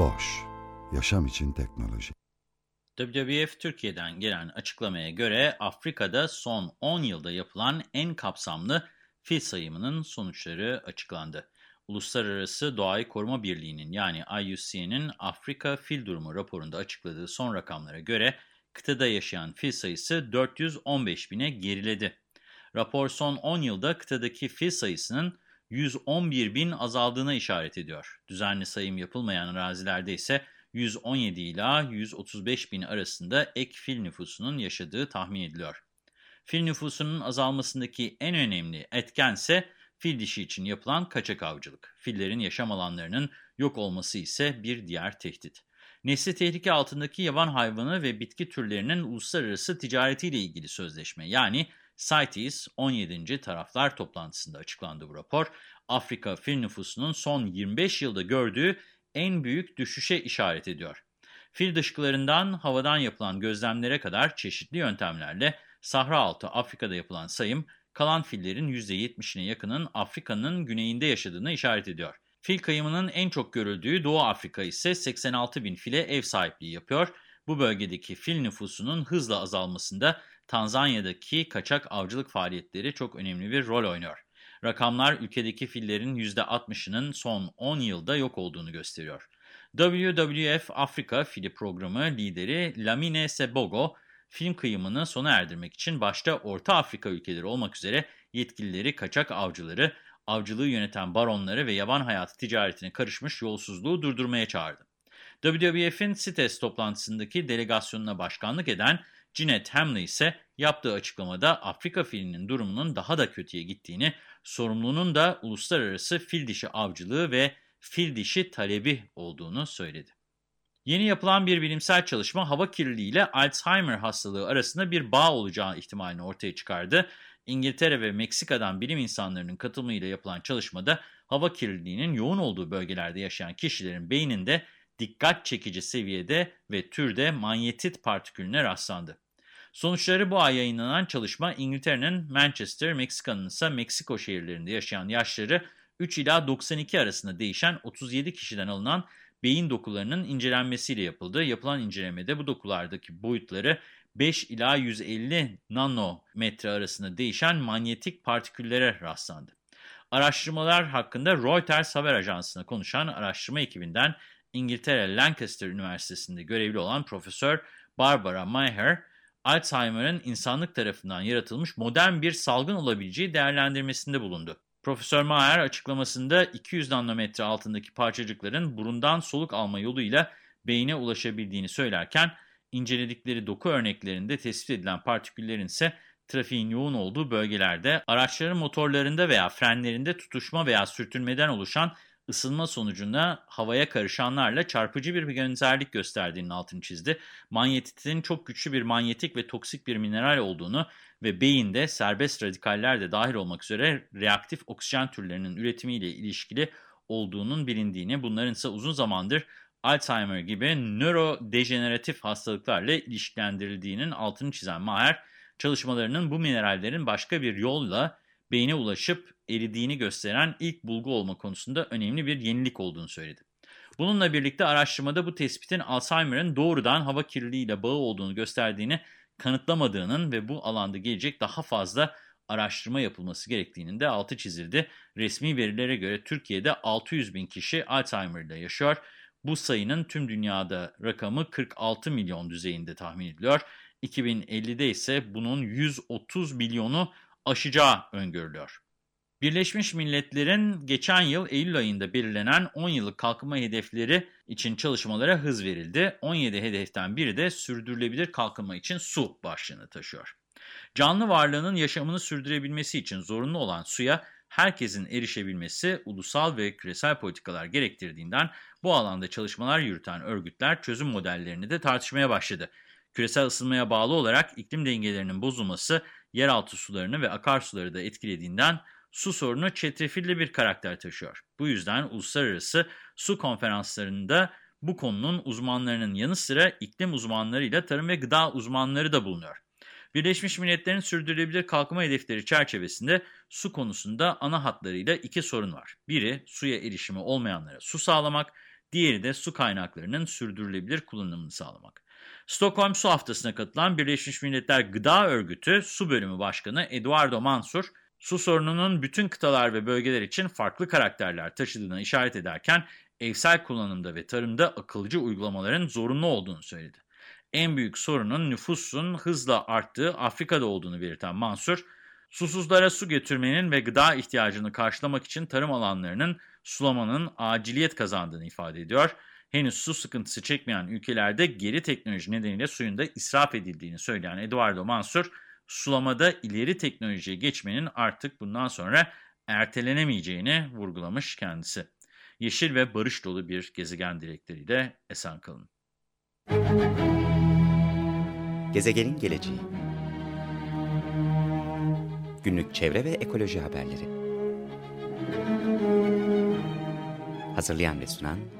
Boş, yaşam için teknoloji. WWF Türkiye'den gelen açıklamaya göre Afrika'da son 10 yılda yapılan en kapsamlı fil sayımının sonuçları açıklandı. Uluslararası Doğayı Koruma Birliği'nin yani IUCN'in Afrika Fil Durumu raporunda açıkladığı son rakamlara göre kıtada yaşayan fil sayısı 415 bine geriledi. Rapor son 10 yılda kıtadaki fil sayısının 111 bin azaldığına işaret ediyor. Düzenli sayım yapılmayan arazilerde ise 117 ila 135 bin arasında ek fil nüfusunun yaşadığı tahmin ediliyor. Fil nüfusunun azalmasındaki en önemli etken ise fil dişi için yapılan kaçak avcılık. Fillerin yaşam alanlarının yok olması ise bir diğer tehdit. Nesli tehlike altındaki yaban hayvanı ve bitki türlerinin uluslararası ticaretiyle ilgili sözleşme yani CITES 17. taraflar toplantısında açıklandı bu rapor. Afrika fil nüfusunun son 25 yılda gördüğü en büyük düşüşe işaret ediyor. Fil dışkılarından havadan yapılan gözlemlere kadar çeşitli yöntemlerle Sahra altı Afrika'da yapılan sayım kalan fillerin %70'ine yakının Afrika'nın güneyinde yaşadığını işaret ediyor. Fil kayımının en çok görüldüğü Doğu Afrika ise 86 bin file ev sahipliği yapıyor. Bu bölgedeki fil nüfusunun hızla azalmasında Tanzanya'daki kaçak avcılık faaliyetleri çok önemli bir rol oynuyor. Rakamlar ülkedeki fillerin %60'ının son 10 yılda yok olduğunu gösteriyor. WWF Afrika Fili Programı lideri Lamine Sebogo, film kıyımını sona erdirmek için başta Orta Afrika ülkeleri olmak üzere yetkilileri, kaçak avcıları, avcılığı yöneten baronları ve yaban hayatı ticaretine karışmış yolsuzluğu durdurmaya çağırdı. WWF'in CITES toplantısındaki delegasyonuna başkanlık eden Jeanette Hamley ise yaptığı açıklamada Afrika filinin durumunun daha da kötüye gittiğini, sorumlunun da uluslararası fil dişi avcılığı ve fil dişi talebi olduğunu söyledi. Yeni yapılan bir bilimsel çalışma hava kirliliği ile Alzheimer hastalığı arasında bir bağ olacağı ihtimalini ortaya çıkardı. İngiltere ve Meksika'dan bilim insanlarının katılımıyla yapılan çalışmada hava kirliliğinin yoğun olduğu bölgelerde yaşayan kişilerin beyninde dikkat çekici seviyede ve türde manyetit partikülüne rastlandı. Sonuçları bu ay yayınlanan çalışma İngiltere'nin Manchester, Meksika'nın ise Meksiko şehirlerinde yaşayan yaşları 3 ila 92 arasında değişen 37 kişiden alınan beyin dokularının incelenmesiyle yapıldı. Yapılan incelemede bu dokulardaki boyutları 5 ila 150 nanometre arasında değişen manyetik partiküllere rastlandı. Araştırmalar hakkında Reuters haber ajansına konuşan araştırma ekibinden İngiltere Lancaster Üniversitesi'nde görevli olan Profesör Barbara Maher, Alzheimer'ın insanlık tarafından yaratılmış modern bir salgın olabileceği değerlendirmesinde bulundu. Profesör Maher açıklamasında 200 nanometre altındaki parçacıkların burundan soluk alma yoluyla beyine ulaşabildiğini söylerken, inceledikleri doku örneklerinde tespit edilen partiküllerin ise trafiğin yoğun olduğu bölgelerde, araçların motorlarında veya frenlerinde tutuşma veya sürtünmeden oluşan ısınma sonucunda havaya karışanlarla çarpıcı bir benzerlik gösterdiğinin altını çizdi. Manyetitin çok güçlü bir manyetik ve toksik bir mineral olduğunu ve beyinde serbest radikaller de dahil olmak üzere reaktif oksijen türlerinin üretimiyle ilişkili olduğunun bilindiğini, bunların ise uzun zamandır Alzheimer gibi nörodejeneratif hastalıklarla ilişkilendirildiğinin altını çizen Maher, çalışmalarının bu minerallerin başka bir yolla beyne ulaşıp eridiğini gösteren ilk bulgu olma konusunda önemli bir yenilik olduğunu söyledi. Bununla birlikte araştırmada bu tespitin Alzheimer'ın doğrudan hava kirliliğiyle bağı olduğunu gösterdiğini kanıtlamadığının ve bu alanda gelecek daha fazla araştırma yapılması gerektiğinin de altı çizildi. Resmi verilere göre Türkiye'de 600 bin kişi Alzheimer yaşıyor. Bu sayının tüm dünyada rakamı 46 milyon düzeyinde tahmin ediliyor. 2050'de ise bunun 130 milyonu aşacağı öngörülüyor. Birleşmiş Milletler'in geçen yıl Eylül ayında belirlenen 10 yıllık kalkınma hedefleri için çalışmalara hız verildi. 17 hedeften biri de sürdürülebilir kalkınma için su başlığını taşıyor. Canlı varlığının yaşamını sürdürebilmesi için zorunlu olan suya herkesin erişebilmesi ulusal ve küresel politikalar gerektirdiğinden bu alanda çalışmalar yürüten örgütler çözüm modellerini de tartışmaya başladı. Küresel ısınmaya bağlı olarak iklim dengelerinin bozulması yeraltı sularını ve akarsuları da etkilediğinden su sorunu çetrefilli bir karakter taşıyor. Bu yüzden uluslararası su konferanslarında bu konunun uzmanlarının yanı sıra iklim uzmanlarıyla tarım ve gıda uzmanları da bulunuyor. Birleşmiş Milletler'in sürdürülebilir kalkınma hedefleri çerçevesinde su konusunda ana hatlarıyla iki sorun var. Biri suya erişimi olmayanlara su sağlamak, diğeri de su kaynaklarının sürdürülebilir kullanımını sağlamak. Stockholm Su Haftası'na katılan Birleşmiş Milletler Gıda Örgütü Su Bölümü Başkanı Eduardo Mansur, su sorununun bütün kıtalar ve bölgeler için farklı karakterler taşıdığına işaret ederken, evsel kullanımda ve tarımda akılcı uygulamaların zorunlu olduğunu söyledi. En büyük sorunun nüfusun hızla arttığı Afrika'da olduğunu belirten Mansur, susuzlara su götürmenin ve gıda ihtiyacını karşılamak için tarım alanlarının sulamanın aciliyet kazandığını ifade ediyor. Henüz su sıkıntısı çekmeyen ülkelerde geri teknoloji nedeniyle suyun da israf edildiğini söyleyen Eduardo Mansur, sulamada ileri teknolojiye geçmenin artık bundan sonra ertelenemeyeceğini vurgulamış kendisi. Yeşil ve barış dolu bir gezegen dilekleriyle esen kalın. Gezegenin geleceği Günlük çevre ve ekoloji haberleri Hazırlayan ve sunan